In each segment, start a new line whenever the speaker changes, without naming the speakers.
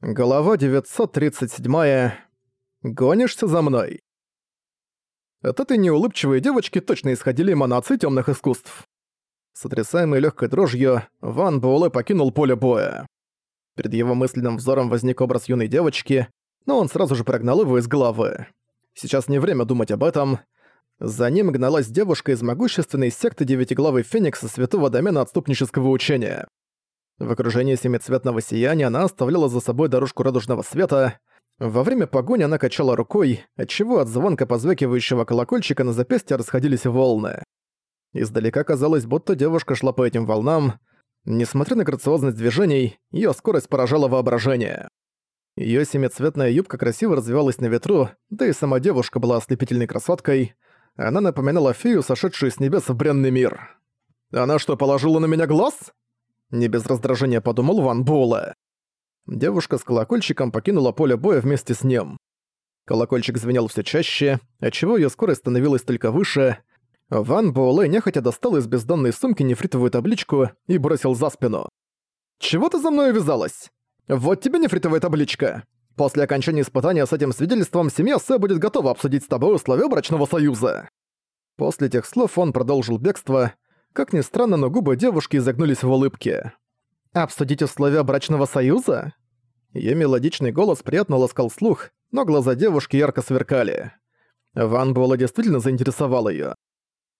Глава 937. Гонишься за мной? От этой неулыбчивой девочки точно исходили эманации темных искусств. Сотрясаемый легкой дрожью, Ван Буэлэ покинул поле боя. Перед его мысленным взором возник образ юной девочки, но он сразу же прогнал его из головы. Сейчас не время думать об этом. За ним гналась девушка из могущественной секты Девятиглавый Феникса Святого Домена Отступнического Учения. В окружении семицветного сияния она оставляла за собой дорожку радужного света. Во время погони она качала рукой, отчего от звонка позвякивающего колокольчика на запястье расходились волны. Издалека казалось, будто девушка шла по этим волнам. Несмотря на грациозность движений, ее скорость поражала воображение. Ее семицветная юбка красиво развивалась на ветру, да и сама девушка была ослепительной красоткой. Она напоминала фею, сошедшую с небес в бренный мир. «Она что, положила на меня глаз?» Не без раздражения подумал Ван Буэлэ. Девушка с колокольчиком покинула поле боя вместе с ним. Колокольчик звенел все чаще, отчего ее скорость становилась только выше. Ван Буэлэ нехотя достал из бездонной сумки нефритовую табличку и бросил за спину. «Чего ты за мной увязалась? Вот тебе нефритовая табличка. После окончания испытания с этим свидетельством семья Сэ будет готова обсудить с тобой условия брачного союза». После этих слов он продолжил бегство, как ни странно, но губы девушки изогнулись в улыбке. «Обсудить условия брачного союза?» Её мелодичный голос приятно ласкал слух, но глаза девушки ярко сверкали. Ван Буэлла действительно заинтересовал её.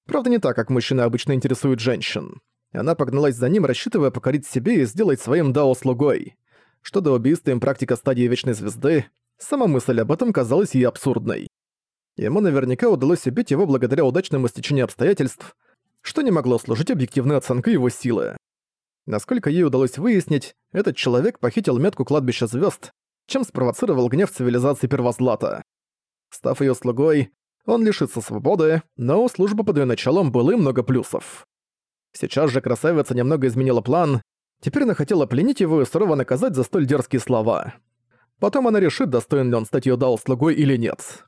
Правда, не так, как мужчины обычно интересуют женщин. Она погналась за ним, рассчитывая покорить себе и сделать своим дао-слугой. Что до убийства им практика стадии Вечной Звезды, сама мысль об этом казалась ей абсурдной. Ему наверняка удалось убить его благодаря удачному стечению обстоятельств – что не могло служить объективной оценкой его силы. Насколько ей удалось выяснить, этот человек похитил метку кладбища звезд, чем спровоцировал гнев цивилизации Первозлата. Став ее слугой, он лишится свободы, но у службы под ее началом было и много плюсов. Сейчас же красавица немного изменила план, теперь она хотела пленить его и сурово наказать за столь дерзкие слова. Потом она решит, достоин ли он стать ее дал слугой или нет.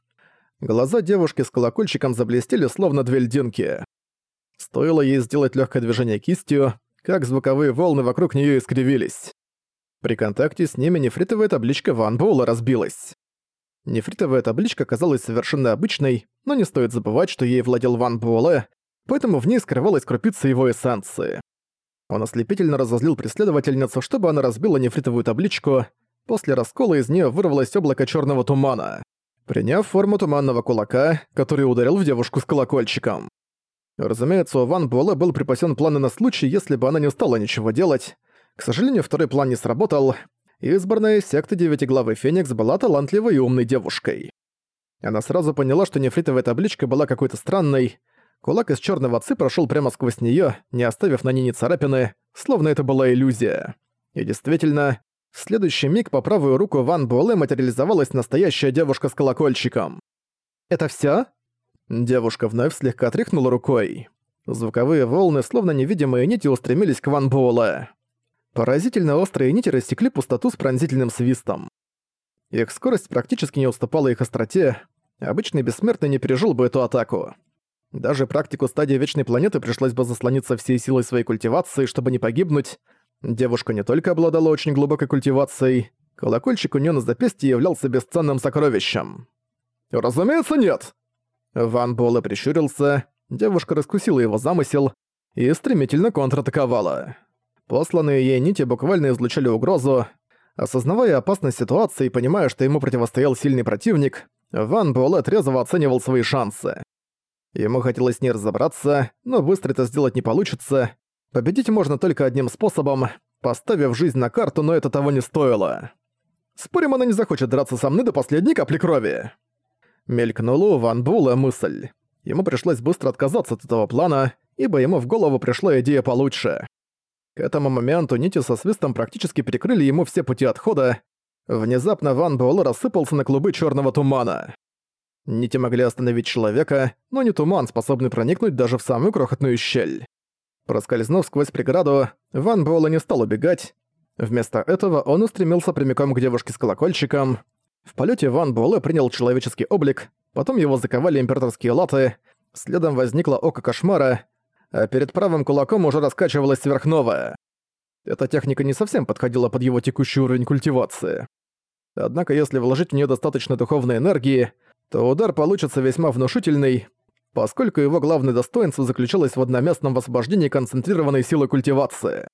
Глаза девушки с колокольчиком заблестели, словно две льдинки. Стоило ей сделать легкое движение кистью, как звуковые волны вокруг нее искривились. При контакте с ними нефритовая табличка Ван Буэлла разбилась. Нефритовая табличка казалась совершенно обычной, но не стоит забывать, что ей владел Ван Буэлэ, поэтому в ней скрывалась крупица его эссенции. Он ослепительно разозлил преследовательницу, чтобы она разбила нефритовую табличку. После раскола из нее вырвалось облако черного тумана, приняв форму туманного кулака, который ударил в девушку с колокольчиком. Разумеется, у Ван Буэлэ был припасен план на случай, если бы она не стала ничего делать. К сожалению, второй план не сработал. Избранная секта Девятиглавый Феникс была талантливой и умной девушкой. Она сразу поняла, что нефритовая табличка была какой-то странной. Кулак из черного ци прошел прямо сквозь нее, не оставив на ней ни царапины, словно это была иллюзия. И действительно, в следующий миг по правую руку Ван Буэлэ материализовалась настоящая девушка с колокольчиком. «Это всё?» Девушка вновь слегка тряхнула рукой. Звуковые волны, словно невидимые нити, устремились к Ван Буэлэ. Поразительно острые нити рассекли пустоту с пронзительным свистом. Их скорость практически не уступала их остроте, обычный бессмертный не пережил бы эту атаку. Даже практику стадии Вечной Планеты пришлось бы заслониться всей силой своей культивации, чтобы не погибнуть. Девушка не только обладала очень глубокой культивацией, колокольчик у неё на запястье являлся бесценным сокровищем. «Разумеется, нет!» Ван Буэлэ прищурился, девушка раскусила его замысел и стремительно контратаковала. Посланные ей нити буквально излучали угрозу. Осознавая опасность ситуации и понимая, что ему противостоял сильный противник, Ван Буэлэ трезво оценивал свои шансы. Ему хотелось с ней разобраться, но быстро это сделать не получится. Победить можно только одним способом, поставив жизнь на карту, но это того не стоило. Спорим, она не захочет драться со мной до последней капли крови. Мелькнула у Ван Була мысль. Ему пришлось быстро отказаться от этого плана, ибо ему в голову пришла идея получше. К этому моменту нити со свистом практически перекрыли ему все пути отхода. Внезапно Ван Буэлэ рассыпался на клубы черного тумана. Нити могли остановить человека, но не туман, способный проникнуть даже в самую крохотную щель. Проскользнув сквозь преграду, Ван Буэлэ не стал убегать. Вместо этого он устремился прямиком к девушке с колокольчиком. В полете Ван Буэлэ принял человеческий облик, потом его заковали императорские латы, следом возникло око кошмара, а перед правым кулаком уже раскачивалась сверхновая. Эта техника не совсем подходила под его текущий уровень культивации. Однако если вложить в нее достаточно духовной энергии, то удар получится весьма внушительный, поскольку его главное достоинство заключалось в одноместном освобождении концентрированной силы культивации.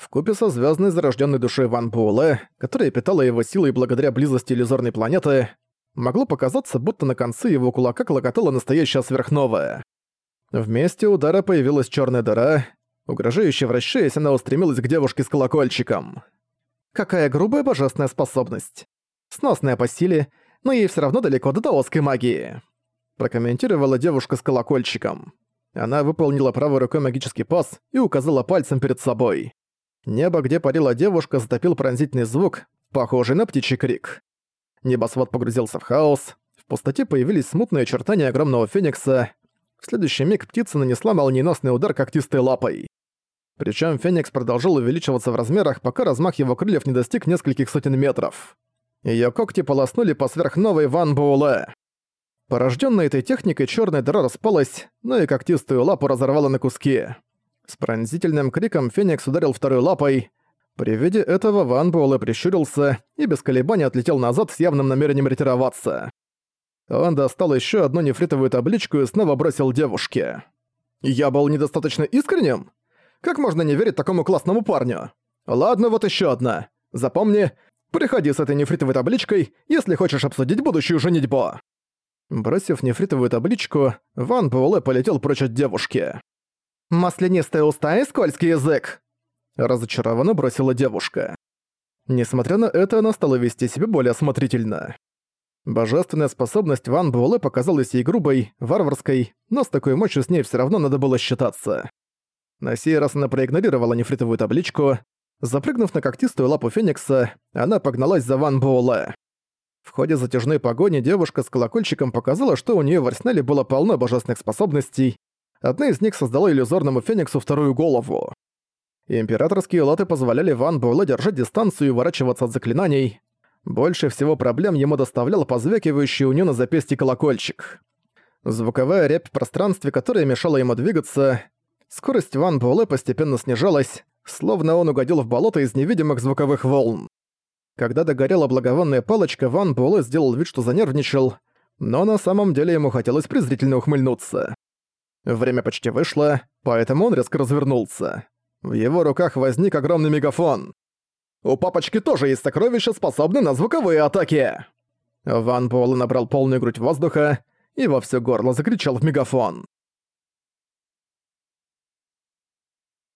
Вкупе со звездной зарожденной душой Ван Буэлэ, которая питала его силой благодаря близости иллюзорной планеты, могло показаться, будто на конце его кулака клокотала настоящая сверхновая. Вместе удара появилась черная дыра, угрожающе вращаясь, она устремилась к девушке с колокольчиком. Какая грубая божественная способность. Сносная по силе, но ей все равно далеко до даосской магии. Прокомментировала девушка с колокольчиком. Она выполнила правой рукой магический пас и указала пальцем перед собой. Небо, где парила девушка, затопил пронзительный звук, похожий на птичий крик. Небосвод погрузился в хаос, в пустоте появились смутные очертания огромного феникса. В следующий миг птица нанесла молниеносный удар когтистой лапой. Причем феникс продолжал увеличиваться в размерах, пока размах его крыльев не достиг нескольких сотен метров. Ее когти полоснули по сверхновой Ван Буэлэ. Порожденная этой техникой черная дыра распалась, но и когтистую лапу разорвала на куски. С пронзительным криком Феникс ударил второй лапой. При виде этого Ван Буэлэ прищурился и без колебаний отлетел назад с явным намерением ретироваться. Он достал еще одну нефритовую табличку и снова бросил девушке. «Я был недостаточно искренним? Как можно не верить такому классному парню? Ладно, вот еще одна. Запомни, приходи с этой нефритовой табличкой, если хочешь обсудить будущую женитьбу». Бросив нефритовую табличку, Ван Буэлэ полетел прочь от девушки. «Маслянистые уста и скользкий язык!» Разочарованно бросила девушка. Несмотря на это, она стала вести себя более осмотрительно. Божественная способность Ван Буэлэ показалась ей грубой, варварской, но с такой мощью с ней все равно надо было считаться. На сей раз она проигнорировала нефритовую табличку. Запрыгнув на когтистую лапу Феникса, она погналась за Ван Буэлэ. В ходе затяжной погони девушка с колокольчиком показала, что у нее в арсенале было полно божественных способностей, Одна из них создала иллюзорному Фениксу вторую голову. Императорские латы позволяли Ван Буэлэ держать дистанцию и уворачиваться от заклинаний. Больше всего проблем ему доставлял позвякивающий у него на запястье колокольчик. Звуковая рябь в пространстве, которая мешала ему двигаться. Скорость Ван Буэлэ постепенно снижалась, словно он угодил в болото из невидимых звуковых волн. Когда догорела благовонная палочка, Ван Буэлэ сделал вид, что занервничал, но на самом деле ему хотелось презрительно ухмыльнуться. Время почти вышло, поэтому он резко развернулся. В его руках возник огромный мегафон. «У папочки тоже есть сокровища, способные на звуковые атаки!» Ван Буэлэ набрал полную грудь воздуха и во всё горло закричал в мегафон.